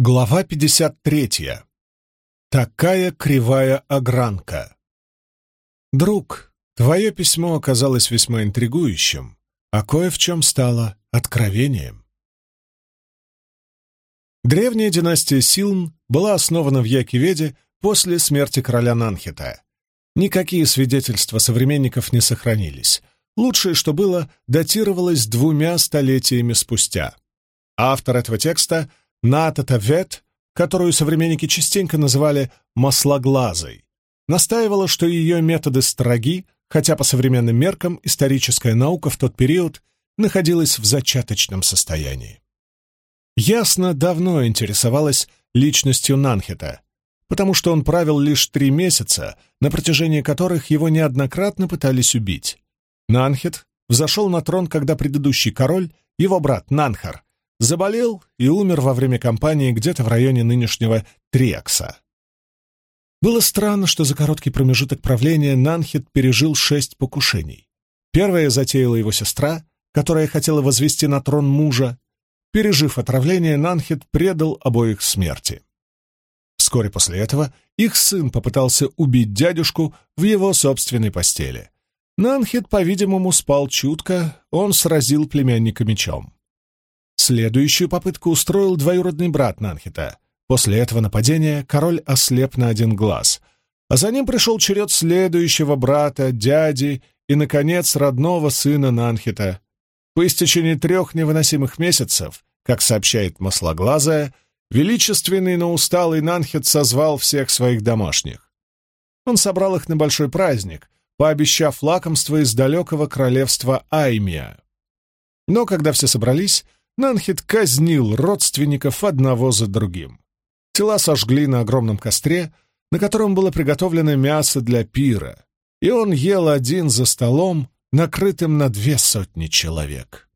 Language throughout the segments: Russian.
Глава 53. Такая кривая огранка. Друг, твое письмо оказалось весьма интригующим, а кое в чем стало откровением. Древняя династия Силн была основана в Якиведе после смерти короля Нанхита. Никакие свидетельства современников не сохранились. Лучшее, что было, датировалось двумя столетиями спустя. Автор этого текста — Натата Вет, которую современники частенько называли «маслоглазой», настаивала, что ее методы строги, хотя по современным меркам историческая наука в тот период находилась в зачаточном состоянии. Ясно давно интересовалась личностью Нанхета, потому что он правил лишь три месяца, на протяжении которых его неоднократно пытались убить. Нанхет взошел на трон, когда предыдущий король, его брат Нанхар, заболел и умер во время кампании где-то в районе нынешнего Триакса. Было странно, что за короткий промежуток правления Нанхет пережил шесть покушений. Первое затеяла его сестра, которая хотела возвести на трон мужа. Пережив отравление, Нанхет предал обоих смерти. Вскоре после этого их сын попытался убить дядюшку в его собственной постели. Нанхет, по-видимому, спал чутко, он сразил племянника мечом. Следующую попытку устроил двоюродный брат Нанхита. После этого нападения король ослеп на один глаз, а за ним пришел черед следующего брата, дяди и, наконец, родного сына Нанхита. По истечении трех невыносимых месяцев, как сообщает Маслоглазая, величественный, но усталый Нанхит созвал всех своих домашних. Он собрал их на большой праздник, пообещав лакомство из далекого королевства Аймия. Но когда все собрались, Нанхит казнил родственников одного за другим. Тела сожгли на огромном костре, на котором было приготовлено мясо для пира, и он ел один за столом, накрытым на две сотни человек.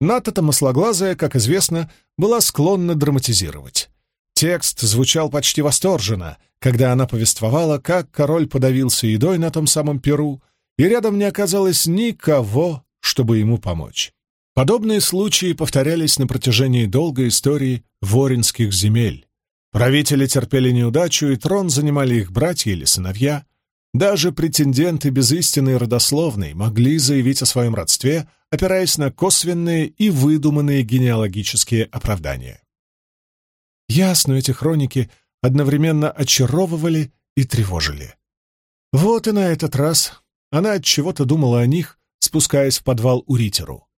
Ната Маслоглазая, как известно, была склонна драматизировать. Текст звучал почти восторженно, когда она повествовала, как король подавился едой на том самом перу, и рядом не оказалось никого, чтобы ему помочь. Подобные случаи повторялись на протяжении долгой истории воринских земель. Правители терпели неудачу, и трон занимали их братья или сыновья. Даже претенденты без истинной родословной могли заявить о своем родстве, опираясь на косвенные и выдуманные генеалогические оправдания. Ясно, эти хроники одновременно очаровывали и тревожили. Вот и на этот раз она от чего-то думала о них, спускаясь в подвал у Ритеру.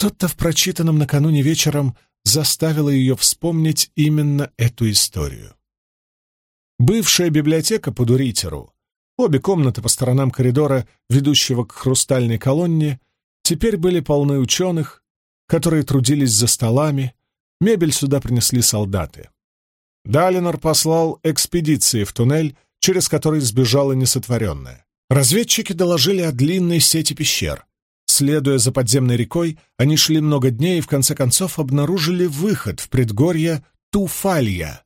Что-то в прочитанном накануне вечером заставило ее вспомнить именно эту историю. Бывшая библиотека по Дуритеру, обе комнаты по сторонам коридора, ведущего к хрустальной колонне, теперь были полны ученых, которые трудились за столами, мебель сюда принесли солдаты. Далинор послал экспедиции в туннель, через который сбежала несотворенная. Разведчики доложили о длинной сети пещер, Следуя за подземной рекой, они шли много дней и в конце концов обнаружили выход в предгорье Туфалья.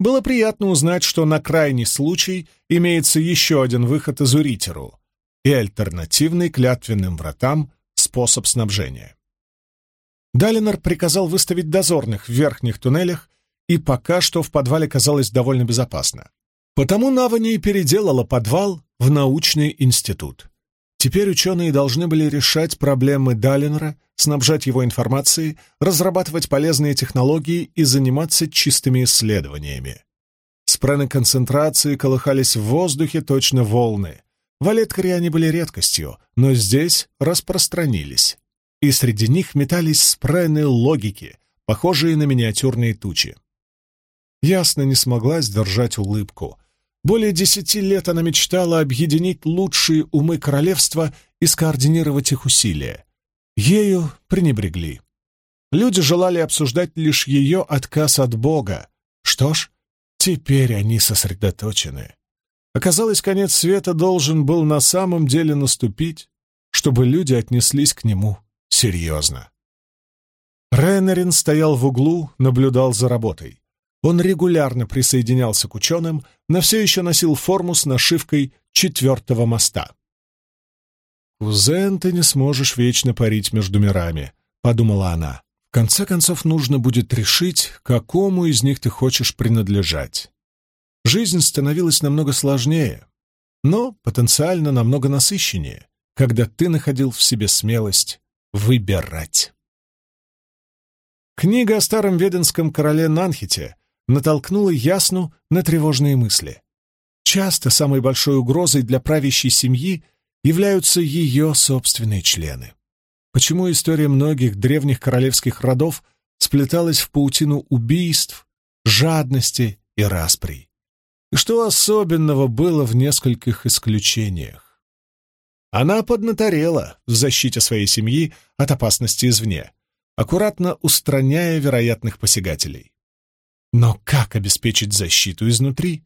Было приятно узнать, что на крайний случай имеется еще один выход из Уритеру и альтернативный клятвенным вратам способ снабжения. Далинор приказал выставить дозорных в верхних туннелях, и пока что в подвале казалось довольно безопасно. Потому Навани переделала подвал в научный институт. Теперь ученые должны были решать проблемы Даллинера, снабжать его информацией, разрабатывать полезные технологии и заниматься чистыми исследованиями. Спрены концентрации колыхались в воздухе точно волны. В Олеткаре они были редкостью, но здесь распространились. И среди них метались спрены логики, похожие на миниатюрные тучи. Ясно не смогла сдержать улыбку — более десяти лет она мечтала объединить лучшие умы королевства и скоординировать их усилия. Ею пренебрегли. Люди желали обсуждать лишь ее отказ от Бога. Что ж, теперь они сосредоточены. Оказалось, конец света должен был на самом деле наступить, чтобы люди отнеслись к нему серьезно. Реннерин стоял в углу, наблюдал за работой. Он регулярно присоединялся к ученым, но все еще носил форму с нашивкой четвертого моста. «Кузен, ты не сможешь вечно парить между мирами», — подумала она. «В конце концов, нужно будет решить, какому из них ты хочешь принадлежать. Жизнь становилась намного сложнее, но потенциально намного насыщеннее, когда ты находил в себе смелость выбирать. Книга о старом веденском короле Нанхите натолкнула Ясну на тревожные мысли. Часто самой большой угрозой для правящей семьи являются ее собственные члены. Почему история многих древних королевских родов сплеталась в паутину убийств, жадности и расприй? И что особенного было в нескольких исключениях? Она поднаторела в защите своей семьи от опасности извне, аккуратно устраняя вероятных посягателей. Но как обеспечить защиту изнутри?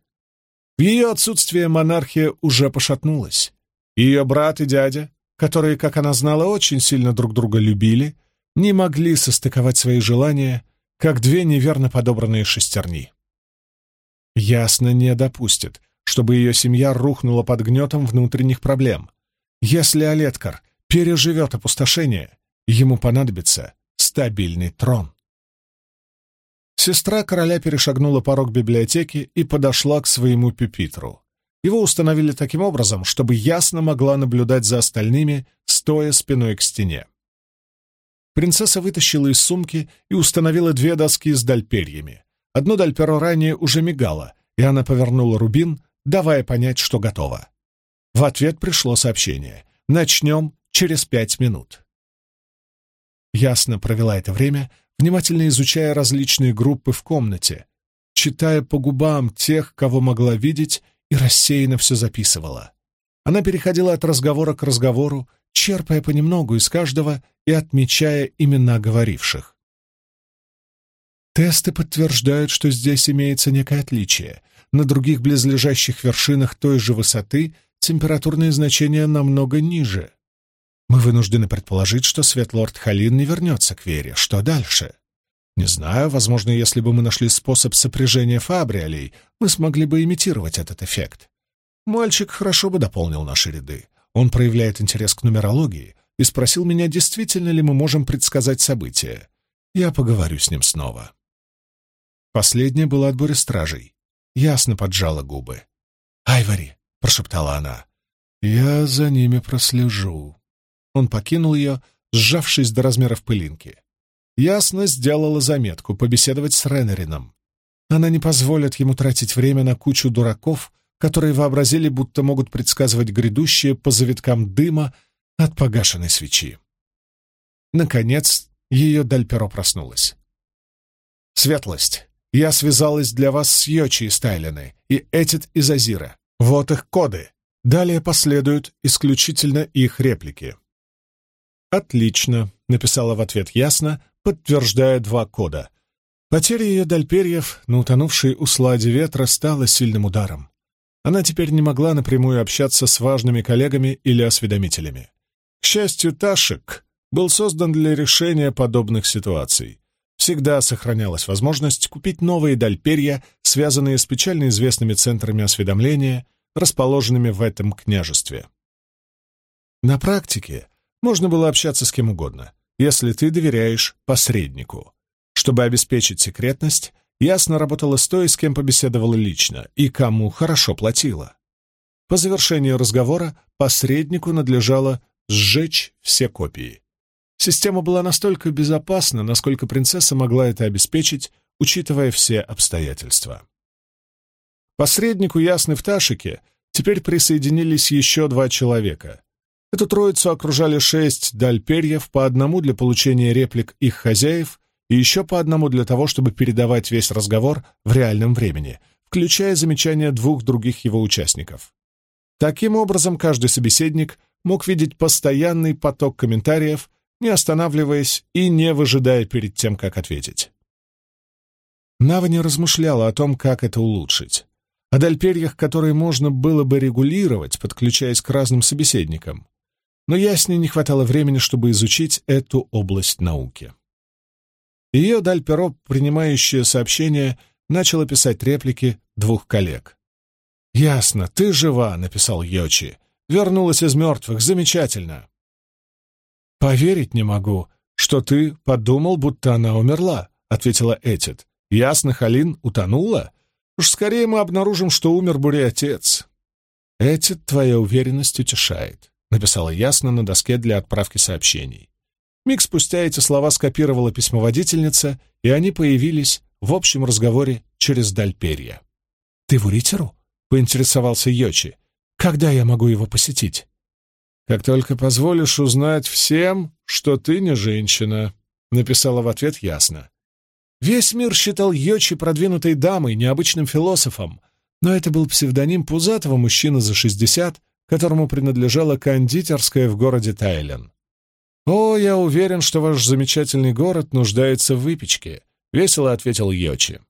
В ее отсутствие монархия уже пошатнулась. Ее брат и дядя, которые, как она знала, очень сильно друг друга любили, не могли состыковать свои желания, как две неверно подобранные шестерни. Ясно не допустит, чтобы ее семья рухнула под гнетом внутренних проблем. Если Олеткар переживет опустошение, ему понадобится стабильный трон. Сестра короля перешагнула порог библиотеки и подошла к своему пюпитру. Его установили таким образом, чтобы ясно могла наблюдать за остальными, стоя спиной к стене. Принцесса вытащила из сумки и установила две доски с дальперьями. Одно дальперо ранее уже мигало, и она повернула рубин, давая понять, что готова. В ответ пришло сообщение. «Начнем через пять минут». Ясно провела это время, внимательно изучая различные группы в комнате, читая по губам тех, кого могла видеть, и рассеянно все записывала. Она переходила от разговора к разговору, черпая понемногу из каждого и отмечая имена говоривших. Тесты подтверждают, что здесь имеется некое отличие. На других близлежащих вершинах той же высоты температурные значения намного ниже. Мы вынуждены предположить, что Светлорд Халин не вернется к Вере. Что дальше? Не знаю, возможно, если бы мы нашли способ сопряжения фабриолей, мы смогли бы имитировать этот эффект. Мальчик хорошо бы дополнил наши ряды. Он проявляет интерес к нумерологии и спросил меня, действительно ли мы можем предсказать события. Я поговорю с ним снова. Последнее было отборе стражей. Ясно поджала губы. «Айвори!» — прошептала она. «Я за ними прослежу». Он покинул ее, сжавшись до размеров пылинки ясно сделала заметку побеседовать с Ренерином. Она не позволит ему тратить время на кучу дураков, которые вообразили, будто могут предсказывать грядущее по завиткам дыма от погашенной свечи. Наконец, ее Дальперо проснулась. «Светлость, я связалась для вас с Йочи и Стайлины и Этит из Азира. Вот их коды. Далее последуют исключительно их реплики». «Отлично», — написала в ответ ясно, подтверждая два кода. Потеря ее дальперьев на утонувшей усладе ветра стала сильным ударом. Она теперь не могла напрямую общаться с важными коллегами или осведомителями. К счастью, Ташек был создан для решения подобных ситуаций. Всегда сохранялась возможность купить новые дальперья, связанные с печально известными центрами осведомления, расположенными в этом княжестве. На практике можно было общаться с кем угодно, если ты доверяешь посреднику. Чтобы обеспечить секретность, ясно работала с той, с кем побеседовала лично, и кому хорошо платила. По завершении разговора посреднику надлежало сжечь все копии. Система была настолько безопасна, насколько принцесса могла это обеспечить, учитывая все обстоятельства. Посреднику Ясны в Ташике теперь присоединились еще два человека. Эту троицу окружали шесть дальперьев, по одному для получения реплик их хозяев и еще по одному для того, чтобы передавать весь разговор в реальном времени, включая замечания двух других его участников. Таким образом, каждый собеседник мог видеть постоянный поток комментариев, не останавливаясь и не выжидая перед тем, как ответить. Нава не размышляла о том, как это улучшить. О дальперьях, которые можно было бы регулировать, подключаясь к разным собеседникам но Ясне не хватало времени, чтобы изучить эту область науки. Ее даль перо, принимающее сообщение, начало писать реплики двух коллег. «Ясно, ты жива», — написал Йочи. «Вернулась из мертвых, замечательно». «Поверить не могу, что ты подумал, будто она умерла», — ответила Этит. «Ясно, Халин утонула? Уж скорее мы обнаружим, что умер буря-отец». «Этит твоя уверенность утешает», — написала ясно на доске для отправки сообщений. Миг спустя эти слова скопировала письмоводительница, и они появились в общем разговоре через даль перья. «Ты в Уритеру?» — поинтересовался Йочи. «Когда я могу его посетить?» «Как только позволишь узнать всем, что ты не женщина», — написала в ответ ясно. Весь мир считал Йочи продвинутой дамой, необычным философом, но это был псевдоним пузатого мужчины за шестьдесят, которому принадлежала кондитерская в городе Тайлен. «О, я уверен, что ваш замечательный город нуждается в выпечке», — весело ответил Йочи.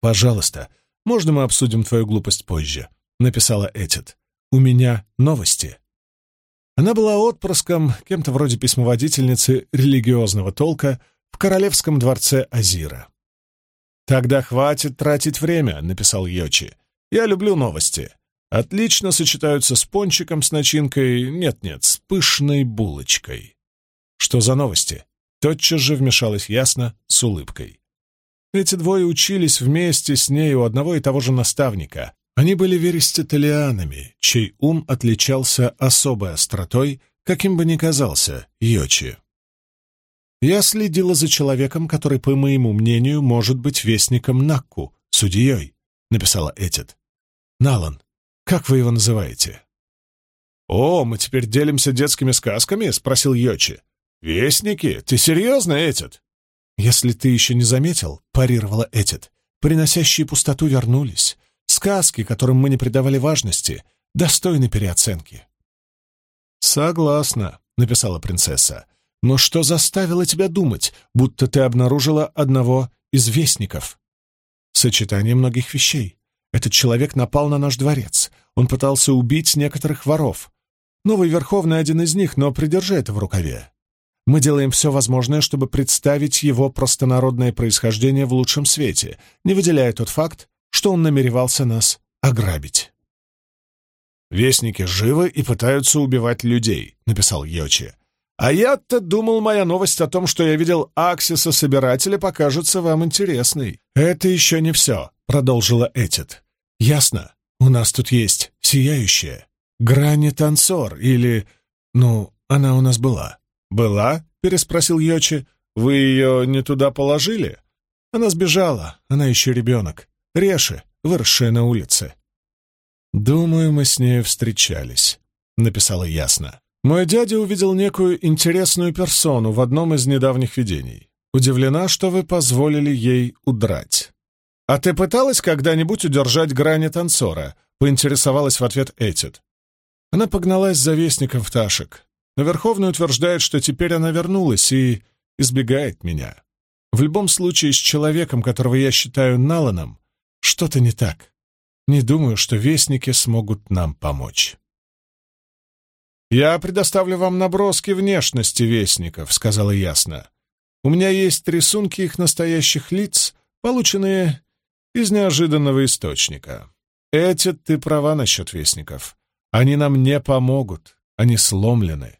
«Пожалуйста, можно мы обсудим твою глупость позже?» — написала Этит. «У меня новости». Она была отпрыском, кем-то вроде письмоводительницы религиозного толка в королевском дворце Азира. «Тогда хватит тратить время», — написал Йочи. «Я люблю новости. Отлично сочетаются с пончиком с начинкой, нет-нет, с пышной булочкой. Что за новости? Тотчас же вмешалась ясно, с улыбкой. Эти двое учились вместе с ней у одного и того же наставника. Они были вериститалианами, чей ум отличался особой остротой, каким бы ни казался Йочи. Я следила за человеком, который, по моему мнению, может быть вестником Накку, судьей, — написала Этит. Налан, как вы его называете?» «О, мы теперь делимся детскими сказками?» — спросил Йочи. «Вестники? Ты серьезно, Этит?» «Если ты еще не заметил», — парировала Этит, — «приносящие пустоту вернулись. Сказки, которым мы не придавали важности, достойны переоценки». «Согласна», — написала принцесса. «Но что заставило тебя думать, будто ты обнаружила одного из вестников?» «Сочетание многих вещей. Этот человек напал на наш дворец. Он пытался убить некоторых воров. Новый Верховный один из них, но придержи это в рукаве. Мы делаем все возможное, чтобы представить его простонародное происхождение в лучшем свете, не выделяя тот факт, что он намеревался нас ограбить. «Вестники живы и пытаются убивать людей», — написал Йочи. «А я-то думал, моя новость о том, что я видел Аксиса-собирателя, покажется вам интересной». «Это еще не все», — продолжила Этит. «Ясно. У нас тут есть сияющая. Грани танцор или... Ну, она у нас была». «Была?» — переспросил Йочи. «Вы ее не туда положили?» «Она сбежала. Она еще ребенок. Реши, выросшая на улице». «Думаю, мы с ней встречались», — написала ясно. «Мой дядя увидел некую интересную персону в одном из недавних видений. Удивлена, что вы позволили ей удрать». «А ты пыталась когда-нибудь удержать грани танцора?» — поинтересовалась в ответ Этит. Она погналась за вестником пташек, но Верховный утверждает, что теперь она вернулась и избегает меня. В любом случае, с человеком, которого я считаю Наланом, что-то не так. Не думаю, что вестники смогут нам помочь. «Я предоставлю вам наброски внешности вестников», — сказала ясно. «У меня есть рисунки их настоящих лиц, полученные из неожиданного источника. Эти ты права насчет вестников. Они нам не помогут, они сломлены.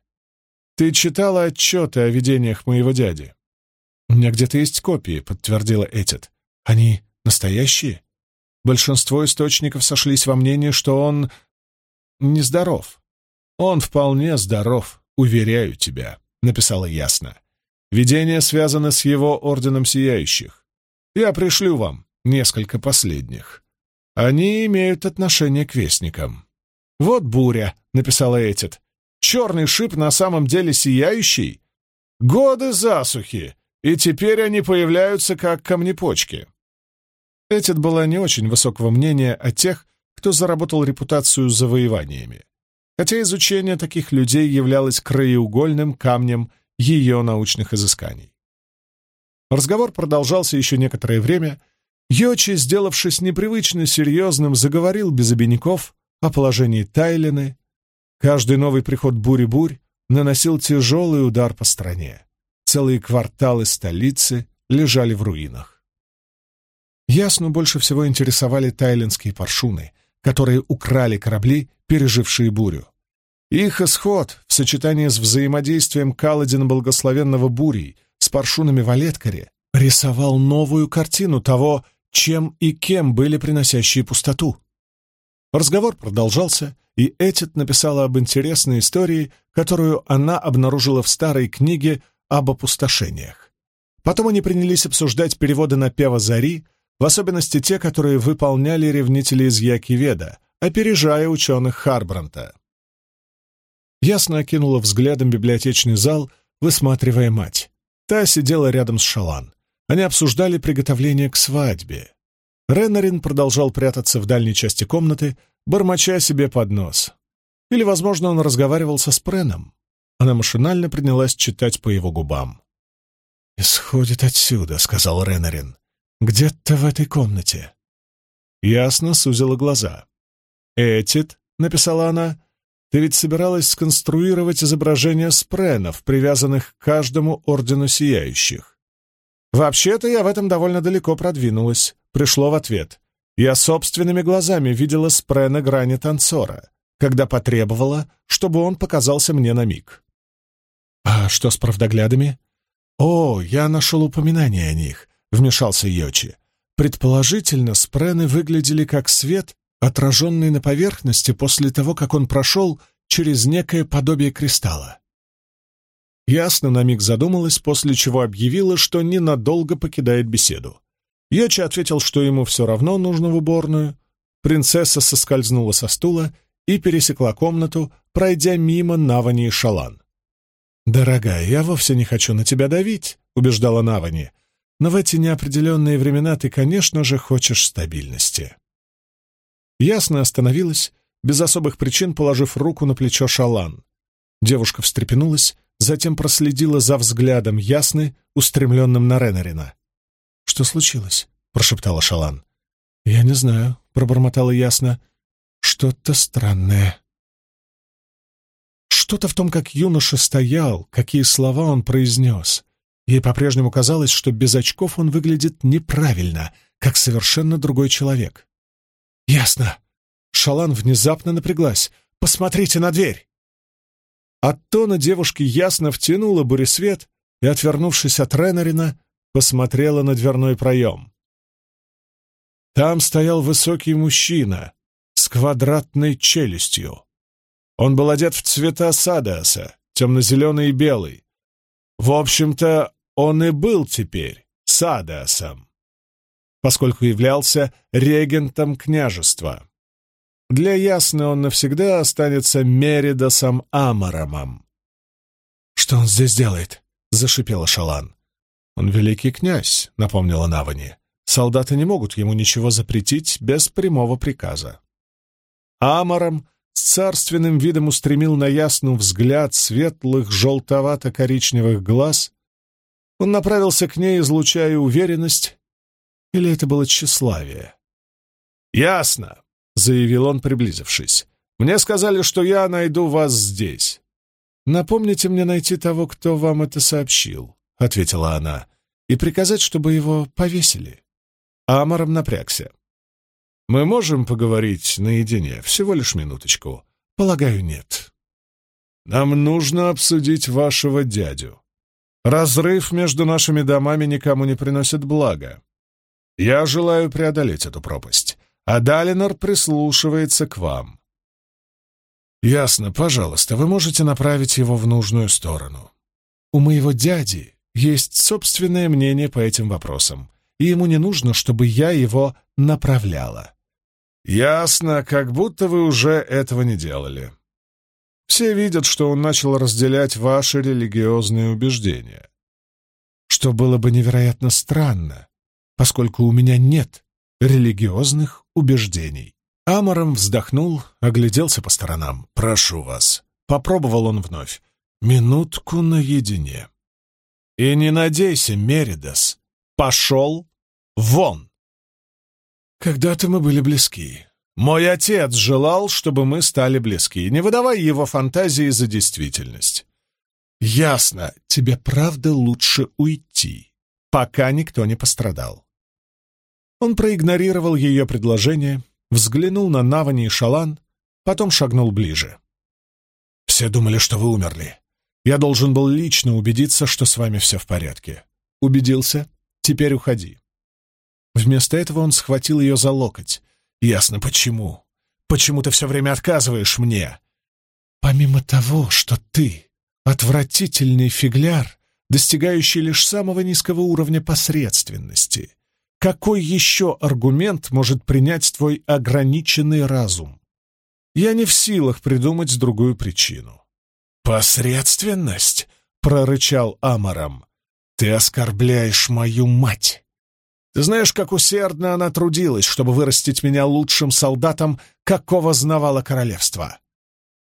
Ты читала отчеты о видениях моего дяди? У меня где-то есть копии, подтвердила Этит. Они настоящие? Большинство источников сошлись во мнении, что он нездоров. Он вполне здоров, уверяю тебя, написала ясно. Видения связаны с его орденом сияющих. Я пришлю вам несколько последних. Они имеют отношение к вестникам. «Вот буря», — написала Этит. «Черный шип на самом деле сияющий? Годы засухи, и теперь они появляются как камнепочки». Этит была не очень высокого мнения о тех, кто заработал репутацию завоеваниями, хотя изучение таких людей являлось краеугольным камнем ее научных изысканий. Разговор продолжался еще некоторое время, Йочи, сделавшись непривычно серьезным, заговорил без обиняков о положении Тайлены. Каждый новый приход бури-бурь наносил тяжелый удар по стране. Целые кварталы столицы лежали в руинах. Ясну больше всего интересовали тайлинские паршуны, которые украли корабли, пережившие бурю. Их исход в сочетании с взаимодействием Каладина Благословенного Бурей с паршунами в Олеткаре рисовал новую картину того, чем и кем были приносящие пустоту. Разговор продолжался, и Этит написала об интересной истории, которую она обнаружила в старой книге об опустошениях. Потом они принялись обсуждать переводы на пева Зари, в особенности те, которые выполняли ревнители из Якиведа, опережая ученых Харбранта. Ясно окинула взглядом библиотечный зал, высматривая мать. Та сидела рядом с Шалан. Они обсуждали приготовление к свадьбе. Реннерин продолжал прятаться в дальней части комнаты, бормоча себе под нос. Или, возможно, он разговаривал со Спреном. Она машинально принялась читать по его губам. «Исходит отсюда», — сказал Реннерин. «Где-то в этой комнате». Ясно сузила глаза. «Этит», — написала она, — «ты ведь собиралась сконструировать изображения спренов, привязанных к каждому ордену сияющих». «Вообще-то я в этом довольно далеко продвинулась», — пришло в ответ. «Я собственными глазами видела спре на грани танцора, когда потребовала, чтобы он показался мне на миг». «А что с правдоглядами?» «О, я нашел упоминание о них», — вмешался Йочи. «Предположительно, спрены выглядели как свет, отраженный на поверхности после того, как он прошел через некое подобие кристалла». Ясно на миг задумалась, после чего объявила, что ненадолго покидает беседу. Йочи ответил, что ему все равно нужно в уборную. Принцесса соскользнула со стула и пересекла комнату, пройдя мимо Навани и Шалан. «Дорогая, я вовсе не хочу на тебя давить», — убеждала Навани. «Но в эти неопределенные времена ты, конечно же, хочешь стабильности». Ясно остановилась, без особых причин положив руку на плечо Шалан. Девушка встрепенулась, затем проследила за взглядом Ясны, устремленным на Ренарина. «Что случилось?» — прошептала Шалан. «Я не знаю», — пробормотала Ясно. «Что-то странное». Что-то в том, как юноша стоял, какие слова он произнес. Ей по-прежнему казалось, что без очков он выглядит неправильно, как совершенно другой человек. «Ясно!» Шалан внезапно напряглась. «Посмотрите на дверь!» От тона девушки ясно втянула буресвет и, отвернувшись от Ренарина, посмотрела на дверной проем. Там стоял высокий мужчина с квадратной челюстью. Он был одет в цвета Садаса, темно-зеленый и белый. В общем-то, он и был теперь Садасом, поскольку являлся регентом княжества. Для Ясны он навсегда останется Меридосом Амарамом. «Что он здесь делает?» — зашипела Шалан. «Он великий князь», — напомнила Навани. «Солдаты не могут ему ничего запретить без прямого приказа». Амаром с царственным видом устремил на ясну взгляд светлых желтовато-коричневых глаз. Он направился к ней, излучая уверенность, или это было тщеславие? «Ясно», — заявил он, приблизившись. «Мне сказали, что я найду вас здесь». «Напомните мне найти того, кто вам это сообщил», — ответила она, — «и приказать, чтобы его повесили». Амором напрягся. Мы можем поговорить наедине, всего лишь минуточку. Полагаю, нет. Нам нужно обсудить вашего дядю. Разрыв между нашими домами никому не приносит блага. Я желаю преодолеть эту пропасть, а Далинор прислушивается к вам. Ясно, пожалуйста, вы можете направить его в нужную сторону. У моего дяди есть собственное мнение по этим вопросам, и ему не нужно, чтобы я его направляла. «Ясно, как будто вы уже этого не делали. Все видят, что он начал разделять ваши религиозные убеждения. Что было бы невероятно странно, поскольку у меня нет религиозных убеждений». Амором вздохнул, огляделся по сторонам. «Прошу вас». Попробовал он вновь. «Минутку наедине». «И не надейся, Меридас. Пошел вон!» Когда-то мы были близки. Мой отец желал, чтобы мы стали близки, не выдавай его фантазии за действительность. Ясно, тебе правда лучше уйти, пока никто не пострадал. Он проигнорировал ее предложение, взглянул на Навани и Шалан, потом шагнул ближе. все думали, что вы умерли. Я должен был лично убедиться, что с вами все в порядке. Убедился? Теперь уходи». Вместо этого он схватил ее за локоть. «Ясно, почему. Почему ты все время отказываешь мне?» «Помимо того, что ты отвратительный фигляр, достигающий лишь самого низкого уровня посредственности, какой еще аргумент может принять твой ограниченный разум? Я не в силах придумать другую причину». «Посредственность?» — прорычал Амаром. «Ты оскорбляешь мою мать!» Ты знаешь, как усердно она трудилась, чтобы вырастить меня лучшим солдатом, какого знавало королевство.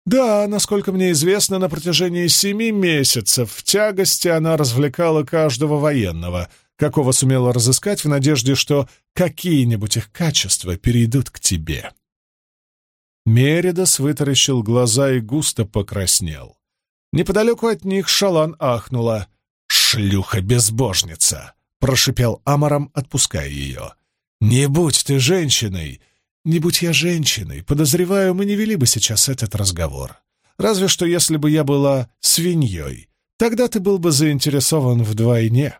Да, насколько мне известно, на протяжении семи месяцев в тягости она развлекала каждого военного, какого сумела разыскать в надежде, что какие-нибудь их качества перейдут к тебе. Меридас вытаращил глаза и густо покраснел. Неподалеку от них Шалан ахнула. «Шлюха-безбожница!» — прошипел Амаром, отпуская ее. «Не будь ты женщиной! Не будь я женщиной, подозреваю, мы не вели бы сейчас этот разговор. Разве что если бы я была свиньей, тогда ты был бы заинтересован вдвойне».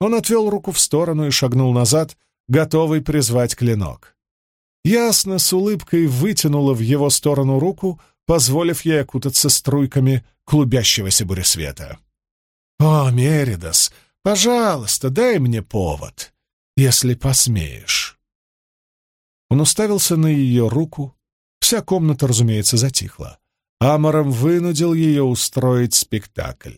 Он отвел руку в сторону и шагнул назад, готовый призвать клинок. Ясно с улыбкой вытянула в его сторону руку, позволив ей окутаться струйками клубящегося буресвета. «О, Меридас, пожалуйста, дай мне повод, если посмеешь». Он уставился на ее руку. Вся комната, разумеется, затихла. Амором вынудил ее устроить спектакль.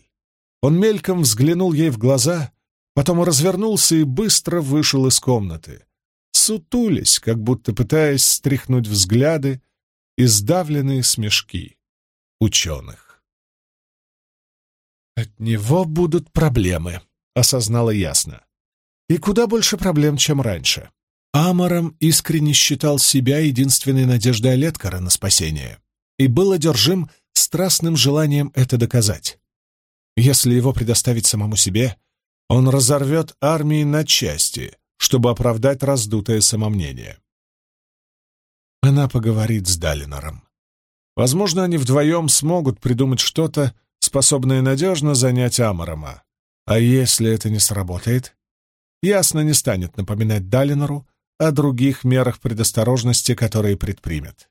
Он мельком взглянул ей в глаза, потом развернулся и быстро вышел из комнаты. Сутулись, как будто пытаясь стряхнуть взгляды и сдавленные смешки ученых. «От него будут проблемы», — осознала ясно. «И куда больше проблем, чем раньше. Амором искренне считал себя единственной надеждой Олеткара на спасение и был одержим страстным желанием это доказать. Если его предоставить самому себе, он разорвет армии на части, чтобы оправдать раздутое самомнение. Она поговорит с Далинором. Возможно, они вдвоем смогут придумать что-то, способное надежно занять Амарома. А если это не сработает? Ясно не станет напоминать Далинору о других мерах предосторожности, которые предпримет.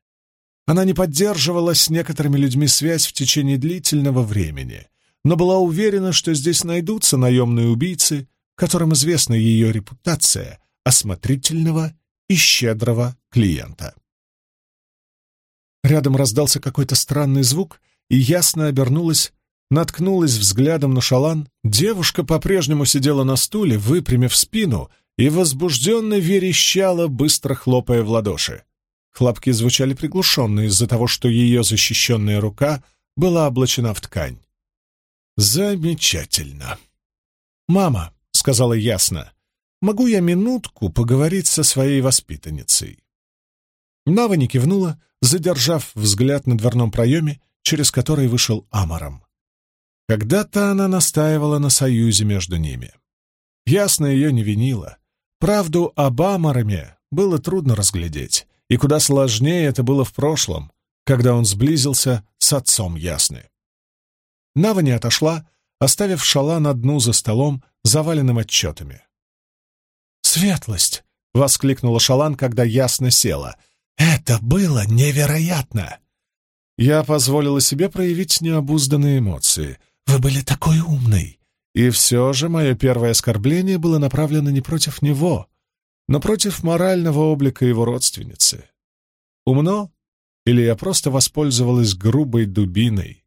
Она не поддерживала с некоторыми людьми связь в течение длительного времени, но была уверена, что здесь найдутся наемные убийцы, которым известна ее репутация осмотрительного и щедрого клиента. Рядом раздался какой-то странный звук, и ясно обернулась, наткнулась взглядом на шалан. Девушка по-прежнему сидела на стуле, выпрямив спину — и возбужденно верещала, быстро хлопая в ладоши. Хлопки звучали приглушенно из-за того, что ее защищенная рука была облачена в ткань. «Замечательно!» «Мама», — сказала ясно, — «могу я минутку поговорить со своей воспитанницей?» Нава не кивнула, задержав взгляд на дверном проеме, через который вышел Амаром. Когда-то она настаивала на союзе между ними. Ясно ее не винила. Правду об Амараме было трудно разглядеть, и куда сложнее это было в прошлом, когда он сблизился с отцом Ясны. Нава не отошла, оставив шала на дну за столом, заваленным отчетами. «Светлость!» — воскликнула Шалан, когда ясно села. «Это было невероятно!» Я позволила себе проявить необузданные эмоции. «Вы были такой умный! И все же мое первое оскорбление было направлено не против него, но против морального облика его родственницы. Умно? Или я просто воспользовалась грубой дубиной?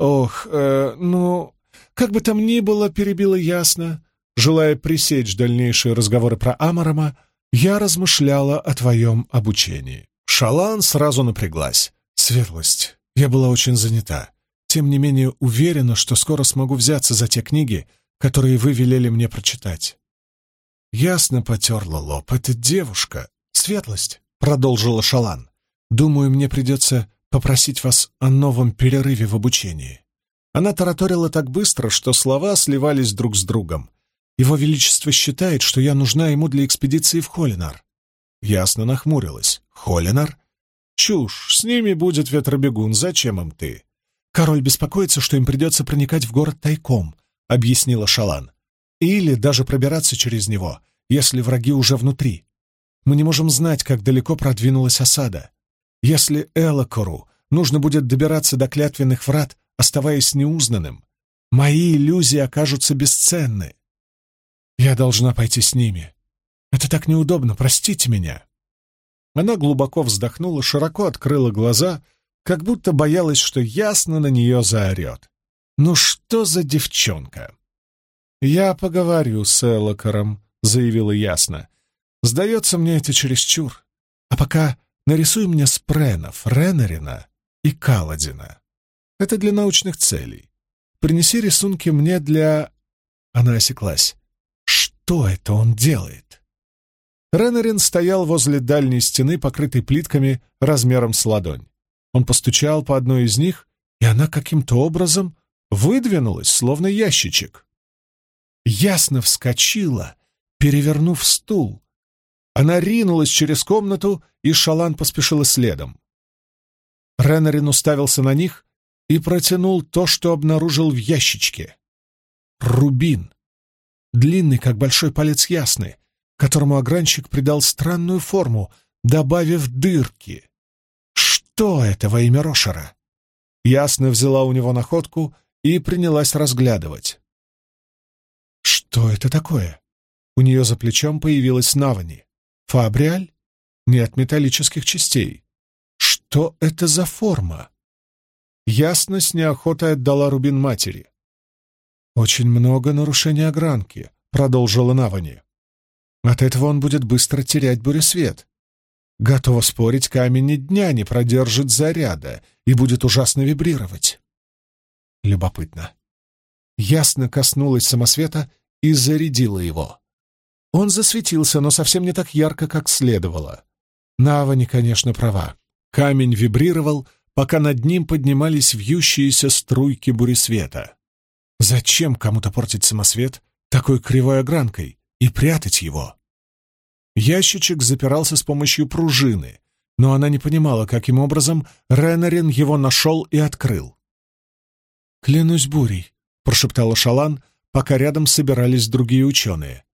Ох, э, ну, как бы там ни было, перебило ясно. Желая пресечь дальнейшие разговоры про Амарама, я размышляла о твоем обучении. Шалан сразу напряглась. Светлость, я была очень занята тем не менее уверена, что скоро смогу взяться за те книги, которые вы велели мне прочитать. Ясно потерла лоб. Это девушка. Светлость, — продолжила Шалан. Думаю, мне придется попросить вас о новом перерыве в обучении. Она тараторила так быстро, что слова сливались друг с другом. Его Величество считает, что я нужна ему для экспедиции в Холинар. Ясно нахмурилась. Холинар? Чушь, с ними будет ветробегун, зачем им ты? «Король беспокоится, что им придется проникать в город тайком», — объяснила Шалан. «Или даже пробираться через него, если враги уже внутри. Мы не можем знать, как далеко продвинулась осада. Если Элокору нужно будет добираться до клятвенных врат, оставаясь неузнанным, мои иллюзии окажутся бесценны. Я должна пойти с ними. Это так неудобно, простите меня». Она глубоко вздохнула, широко открыла глаза, как будто боялась, что ясно на нее заорет. «Ну что за девчонка?» «Я поговорю с Элокором», — заявила ясно. «Сдается мне это чересчур. А пока нарисуй мне спренов, Ренарина и Каладина. Это для научных целей. Принеси рисунки мне для...» Она осеклась. «Что это он делает?» Ренарин стоял возле дальней стены, покрытой плитками размером с ладонь. Он постучал по одной из них, и она каким-то образом выдвинулась, словно ящичек. Ясно вскочила, перевернув стул. Она ринулась через комнату, и Шалан поспешила следом. Ренарин уставился на них и протянул то, что обнаружил в ящичке. Рубин. Длинный, как большой палец ясный, которому огранщик придал странную форму, добавив дырки. Что это во имя Рошера? Ясно взяла у него находку и принялась разглядывать. Что это такое? У нее за плечом появилась Навани. Фабриаль? Нет металлических частей. Что это за форма? Ясно с неохотой отдала рубин матери. «Очень много нарушений огранки», — продолжила Навани. «От этого он будет быстро терять буресвет. Готова спорить, камень дня не продержит заряда и будет ужасно вибрировать. Любопытно. Ясно коснулась самосвета и зарядила его. Он засветился, но совсем не так ярко, как следовало. Навани, конечно, права. Камень вибрировал, пока над ним поднимались вьющиеся струйки буресвета. Зачем кому-то портить самосвет такой кривой огранкой и прятать его? Ящичек запирался с помощью пружины, но она не понимала, каким образом Ренарин его нашел и открыл. «Клянусь бурей», — прошептала Шалан, пока рядом собирались другие ученые.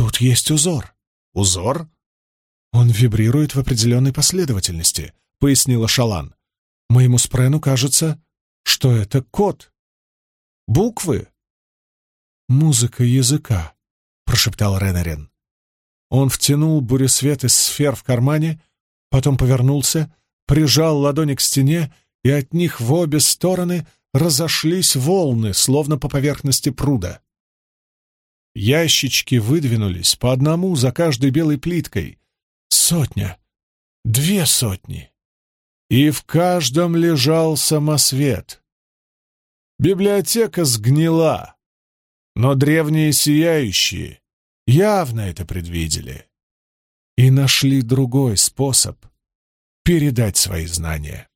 «Тут есть узор». «Узор?» «Он вибрирует в определенной последовательности», — пояснила Шалан. «Моему спрену кажется, что это код». «Буквы?» «Музыка языка», — прошептал Ренарин. Он втянул буресвет из сфер в кармане, потом повернулся, прижал ладони к стене, и от них в обе стороны разошлись волны, словно по поверхности пруда. Ящички выдвинулись по одному за каждой белой плиткой. Сотня, две сотни. И в каждом лежал самосвет. Библиотека сгнила, но древние сияющие явно это предвидели и нашли другой способ передать свои знания.